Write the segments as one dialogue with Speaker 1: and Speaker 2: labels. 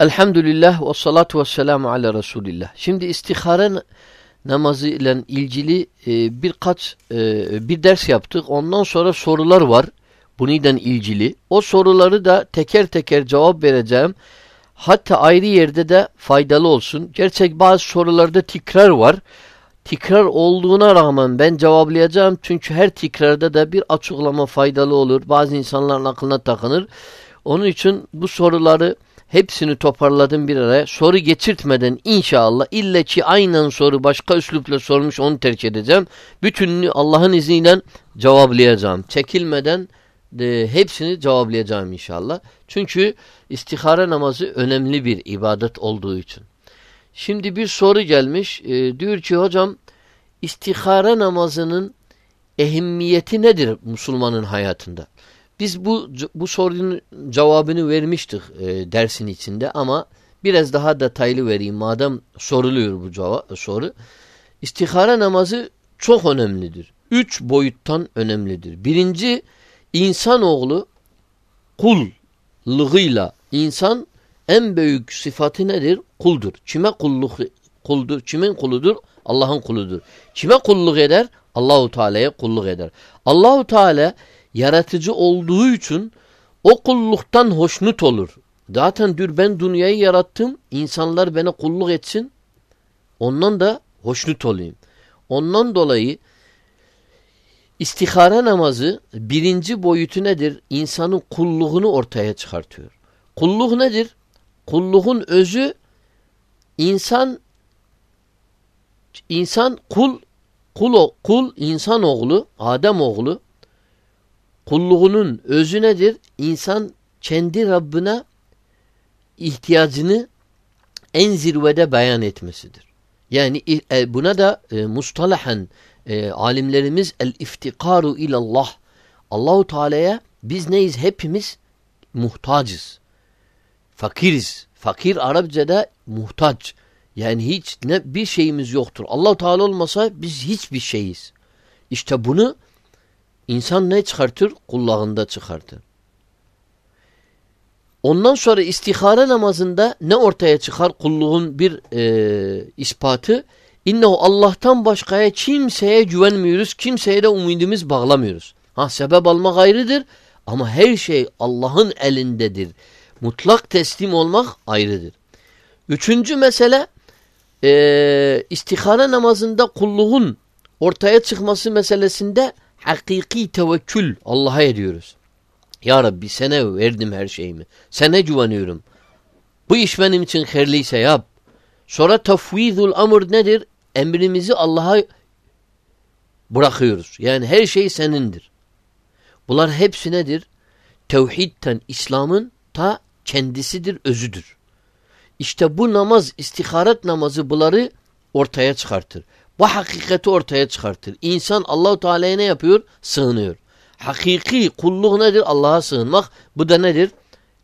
Speaker 1: Elhamdülillah ve salatu ve selamu ala Resulillah. Şimdi istihare namazı ile ilgili e, birkaç e, bir ders yaptık. Ondan sonra sorular var. Bununla ilgili. O soruları da teker teker cevap vereceğim. Hatta ayrı yerde de faydalı olsun. Gerçek bazı sorularda tekrar var. Tekrar olduğuna rağmen ben cevaplayacağım. Çünkü her tekrarda da bir açıklama faydalı olur. Bazı insanların aklına takınır. Onun için bu soruları hepsini toparladım bir araya. Soru geçirtmeden inşallah ille ki aynen soru başka üslupla sormuş onu terk edeceğim. Bütününü Allah'ın izniyle cevaplayacağım. Çekilmeden de hepsini cevaplayacağım inşallah. Çünkü istihare namazı önemli bir ibadet olduğu için. Şimdi bir soru gelmiş. E, diyor ki hocam istihare namazının ehemmiyeti nedir Müslümanın hayatında? Biz bu bu sorunun cevabını vermiştik e, dersin içinde ama biraz daha detaylı vereyim madem soruluyor bu cevap, soru. İstihare namazı çok önemlidir. Üç boyuttan önemlidir. Birinci insanoğlu kullığıyla insan en büyük sıfatı nedir? Kuldur. Kime kulluk kuldur? Kimin kuludur? Allah'ın kuludur. Kime kulluk eder? Allahu Teala'ya kulluk eder. Allahu Teala yaratıcı olduğu için o kulluktan hoşnut olur. Zaten diyor ben dünyayı yarattım, insanlar bana kulluk etsin. Ondan da hoşnut olayım. Ondan dolayı istihare namazı birinci boyutu nedir? İnsanın kulluğunu ortaya çıkartıyor. Kulluk nedir? Kulluğun özü insan insan kul kul kul insan oğlu Adem oğlu kulluğunun özü nedir? İnsan kendi Rabbine ihtiyacını en zirvede beyan etmesidir. Yani e, buna da e, mustalahen e, alimlerimiz el iftikaru ilallah. Allahu Teala'ya biz neyiz? Hepimiz muhtacız. Fakiriz. Fakir Arapçada muhtaç. Yani hiç ne bir şeyimiz yoktur. Allahu Teala olmasa biz hiçbir şeyiz. İşte bunu İnsan ne çıkartır? Kullağında çıkartır. Ondan sonra istihare namazında ne ortaya çıkar? Kulluğun bir e, ispatı. İnnehu Allah'tan başkaya kimseye güvenmiyoruz. Kimseye de umudumuz bağlamıyoruz. Ha sebep almak ayrıdır. Ama her şey Allah'ın elindedir. Mutlak teslim olmak ayrıdır. Üçüncü mesele e, istihare namazında kulluğun ortaya çıkması meselesinde hakiki tevekkül Allah'a ediyoruz. Ya Rabbi sana verdim her şeyimi. Sana güveniyorum. Bu iş benim için hayırlıysa yap. Sonra tafvizul amr nedir? Emrimizi Allah'a bırakıyoruz. Yani her şey senindir. Bunlar hepsi nedir? Tevhidten İslam'ın ta kendisidir, özüdür. İşte bu namaz, istiharet namazı bunları ortaya çıkartır. Bu hakikati ortaya çıkartır. İnsan Allahu Teala'ya ne yapıyor? Sığınıyor. Hakiki kulluk nedir? Allah'a sığınmak. Bu da nedir?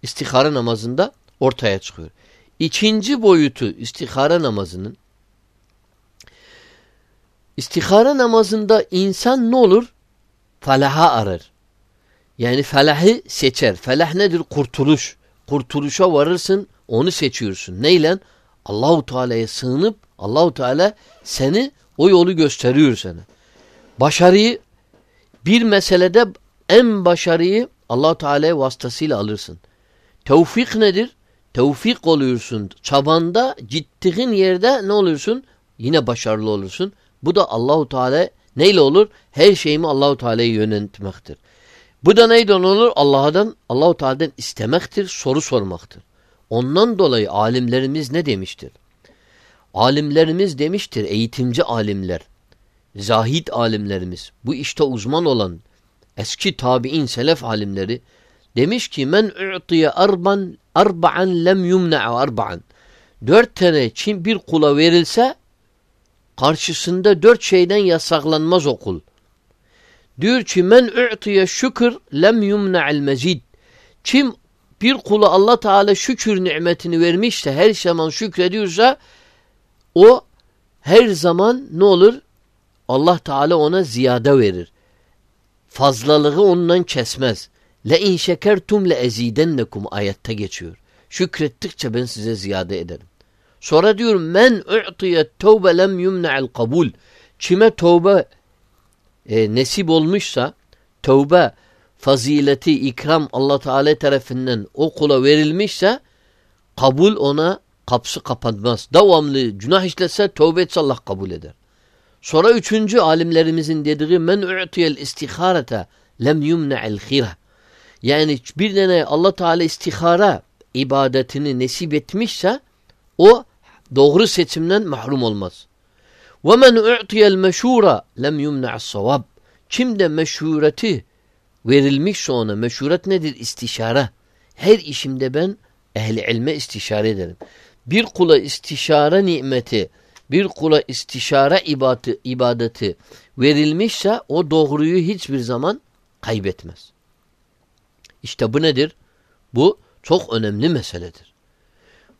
Speaker 1: İstihare namazında ortaya çıkıyor. İkinci boyutu istihare namazının istihare namazında insan ne olur? Felaha arar. Yani felahı seçer. Felah nedir? Kurtuluş. Kurtuluşa varırsın, onu seçiyorsun. Neyle? Allahu Teala'ya sığınıp Allahu Teala seni o yolu gösteriyor sana. Başarıyı bir meselede en başarıyı allah Teala vasıtasıyla alırsın. Tevfik nedir? Tevfik oluyorsun. Çabanda gittiğin yerde ne olursun? Yine başarılı olursun. Bu da Allahu Teala neyle olur? Her şeyimi Allahu Teala'ya yöneltmektir. Bu da neyden olur? Allah'tan Allahu Teala'dan istemektir, soru sormaktır. Ondan dolayı alimlerimiz ne demiştir? Alimlerimiz demiştir, eğitimci alimler, zahid alimlerimiz, bu işte uzman olan eski tabi'in, selef alimleri demiş ki men u'tiye arban arba'an lem yumna'a arba'an. Dört tane kim bir kula verilse karşısında dört şeyden yasaklanmaz o kul. Diyor ki men u'tiye şükür lem yumna'al mezid. Kim bir kula Allah Teala şükür nimetini vermişse her zaman şükrediyorsa o her zaman ne olur? Allah Teala ona ziyade verir. Fazlalığı ondan kesmez. Le in şekertum le ezidennekum ayette geçiyor. Şükrettikçe ben size ziyade ederim. Sonra diyor men u'tiye tevbe lem yumna'el kabul. Kime tövbe e, nesip olmuşsa tövbe fazileti, ikram Allah Teala tarafından o kula verilmişse kabul ona kapısı kapanmaz. Devamlı günah işlese tövbe etse Allah kabul eder. Sonra üçüncü alimlerimizin dediği men u'tiyel istiharete lem yumna'el khira. Yani bir tane Allah Teala istihara ibadetini nesip etmişse o doğru seçimden mahrum olmaz. وَمَنْ اُعْتِيَ الْمَشُورَ لَمْ يُمْنَعَ الصَّوَابِ Kim de meşhureti verilmişse ona, meşhuret nedir? İstişare. Her işimde ben ehli ilme istişare ederim. Bir kula istişare nimeti, bir kula istişare ibadeti, ibadeti verilmişse o doğruyu hiçbir zaman kaybetmez. İşte bu nedir? Bu çok önemli meseledir.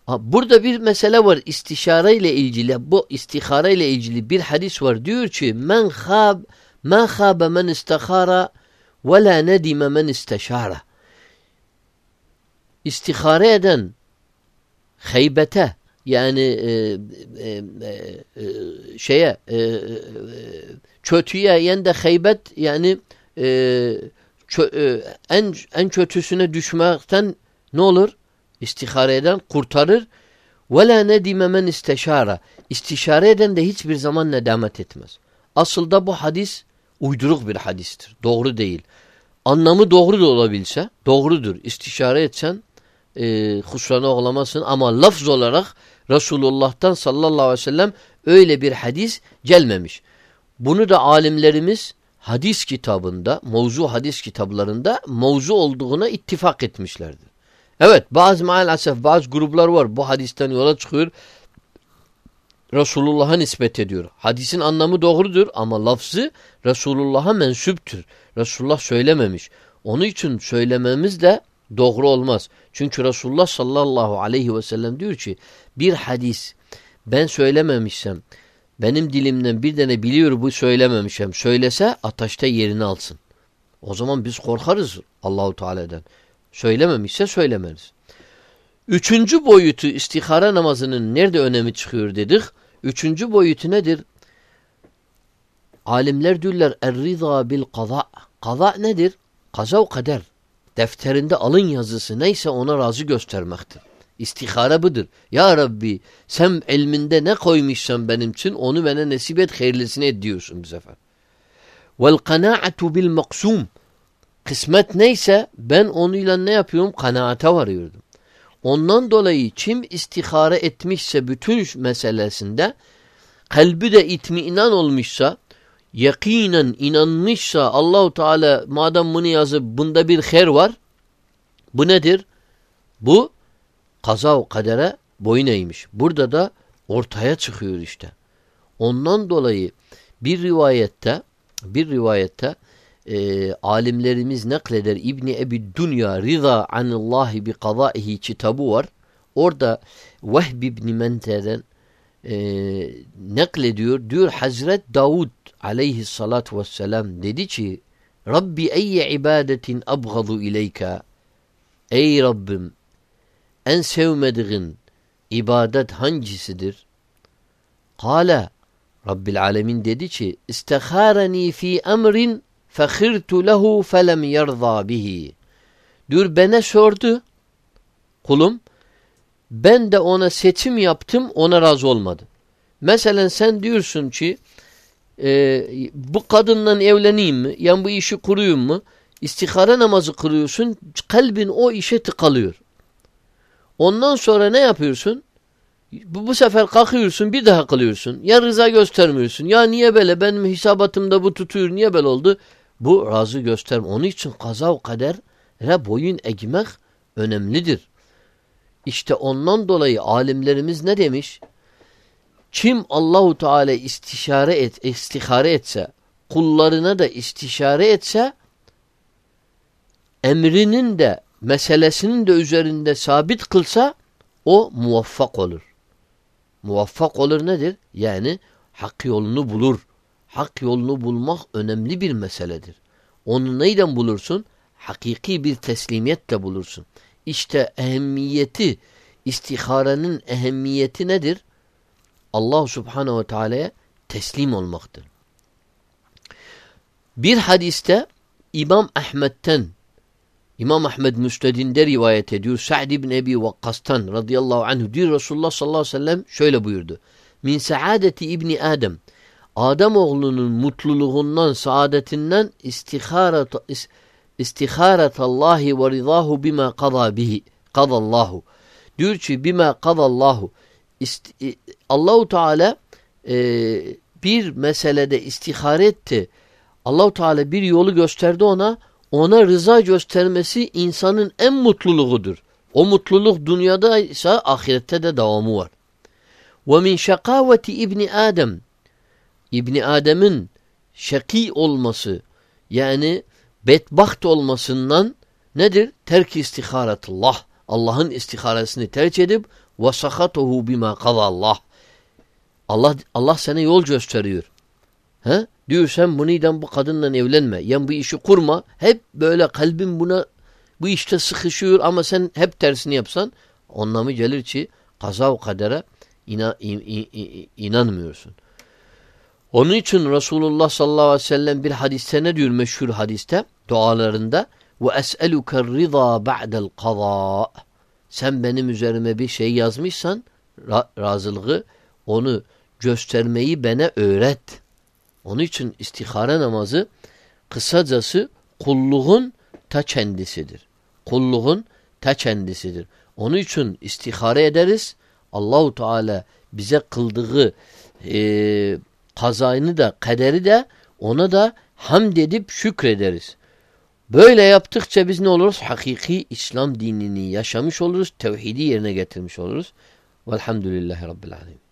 Speaker 1: Burada bir mesele var istişare ile ilgili. Bu istihare ile ilgili bir hadis var. Diyor ki men khab ma khabe men istihara ve la nedime men isteşara. İstihare eden heybete yani e, e, e, e, şeye e, e, kötüye yani heybet yani e, çö, e, en en kötüsüne düşmekten ne olur? İstihare eden kurtarır. Ve la nedime men isteşara. İstişare eden de hiçbir zaman nedamet etmez. Asıl da bu hadis uyduruk bir hadistir. Doğru değil. Anlamı doğru da olabilse doğrudur. İstişare etsen e, husrana olamazsın ama lafz olarak Resulullah'tan sallallahu aleyhi ve sellem öyle bir hadis gelmemiş. Bunu da alimlerimiz hadis kitabında, mevzu hadis kitaplarında mevzu olduğuna ittifak etmişlerdir. Evet bazı maalesef bazı gruplar var bu hadisten yola çıkıyor. Resulullah'a nispet ediyor. Hadisin anlamı doğrudur ama lafzı Resulullah'a mensuptür. Resulullah söylememiş. Onun için söylememiz de doğru olmaz. Çünkü Resulullah sallallahu aleyhi ve sellem diyor ki bir hadis ben söylememişsem benim dilimden bir tane biliyor bu söylememişim. Söylese ataşta yerini alsın. O zaman biz korkarız Allahu Teala'dan. Söylememişse söylemeriz. Üçüncü boyutu istihara namazının nerede önemi çıkıyor dedik. Üçüncü boyutu nedir? Alimler diyorlar er-rıza bil kaza. Kaza nedir? Kaza o kader. Defterinde alın yazısı neyse ona razı göstermektir. İstihara budur. Ya Rabbi sen ilminde ne koymuşsan benim için onu bana nasip et hayırlısını et diyorsun bu sefer. Vel kanaatu bil maksum. Kısmet neyse ben onunla ne yapıyorum? Kanaate varıyordum. Ondan dolayı kim istihare etmişse bütün meselesinde kalbi de itminan olmuşsa yakinen inanmışsa Allahu Teala madem bunu yazıp bunda bir her var bu nedir? Bu kaza o kadere boyun eğmiş. Burada da ortaya çıkıyor işte. Ondan dolayı bir rivayette bir rivayette e, alimlerimiz nakleder İbni Ebi Dünya Rıza anillahi bi kazaihi kitabı var. Orada Vehb İbni Mente'den e, naklediyor. Diyor Hazret Davud aleyhissalatu vesselam dedi ki Rabbi eyye ibadetin abgadu ileyka Ey Rabbim en sevmediğin ibadet hangisidir? Kale Rabbil Alemin dedi ki İstehareni fi emrin fehirtu lehu felem yerza bihi. Diyor bana sordu kulum ben de ona seçim yaptım ona razı olmadı. Mesela sen diyorsun ki e, bu kadından evleneyim mi? Yani bu işi kuruyum mu? İstihara namazı kırıyorsun kalbin o işe tıkalıyor. Ondan sonra ne yapıyorsun? Bu, bu sefer kalkıyorsun bir daha kılıyorsun. Ya rıza göstermiyorsun. Ya niye böyle benim hisabatımda bu tutuyor niye böyle oldu? Bu razı gösterme. Onun için kaza kader boyun eğmek önemlidir. İşte ondan dolayı alimlerimiz ne demiş? Kim Allahu Teala istişare et, istihare etse, kullarına da istişare etse, emrinin de meselesinin de üzerinde sabit kılsa o muvaffak olur. Muvaffak olur nedir? Yani hak yolunu bulur. Hak yolunu bulmak önemli bir meseledir. Onu neyden bulursun? Hakiki bir teslimiyetle bulursun. İşte ehemmiyeti İstiharenin ehemmiyeti nedir? Allah subhanehu ve teala'ya teslim olmaktır. Bir hadiste İmam Ahmet'ten İmam Ahmed Müstedin'de rivayet ediyor. Sa'd ibn Ebi Vakkas'tan radıyallahu anh diyor Resulullah sallallahu aleyhi ve sellem şöyle buyurdu. Min saadeti İbni Adem Adem oğlunun mutluluğundan, saadetinden istiharet istiharet Allahi ve ridahu bima qada bihi. Qadallahu. Diyor ki bima qadallahu. Allahu Teala e, bir meselede istihare etti. Allahu Teala bir yolu gösterdi ona. Ona rıza göstermesi insanın en mutluluğudur. O mutluluk dünyada ise ahirette de devamı var. Ve min şakaveti İbni Adem İbni Adem'in şaki olması yani bedbaht olmasından nedir? Terk istiharetullah. Allah'ın istiharesini tercih edip ve sakatuhu bima Allah. Allah Allah sana yol gösteriyor. He? Diyor sen buniden bu kadınla evlenme. Yani bu işi kurma. Hep böyle kalbin buna bu işte sıkışıyor ama sen hep tersini yapsan anlamı gelir ki kaza ve kadere ina, in, in, in, inanmıyorsun. Onun için Resulullah sallallahu aleyhi ve sellem bir hadiste ne diyor meşhur hadiste dualarında ve es'eluke rıza ba'del kaza sen benim üzerime bir şey yazmışsan ra razılığı onu göstermeyi bana öğret. Onun için istihare namazı kısacası kulluğun ta kendisidir. Kulluğun ta kendisidir. Onun için istihare ederiz. Allahu Teala bize kıldığı e, kazayını da kaderi de ona da hamd edip şükrederiz. Böyle yaptıkça biz ne oluruz? Hakiki İslam dinini yaşamış oluruz. Tevhidi yerine getirmiş oluruz. Velhamdülillahi Rabbil Alemin.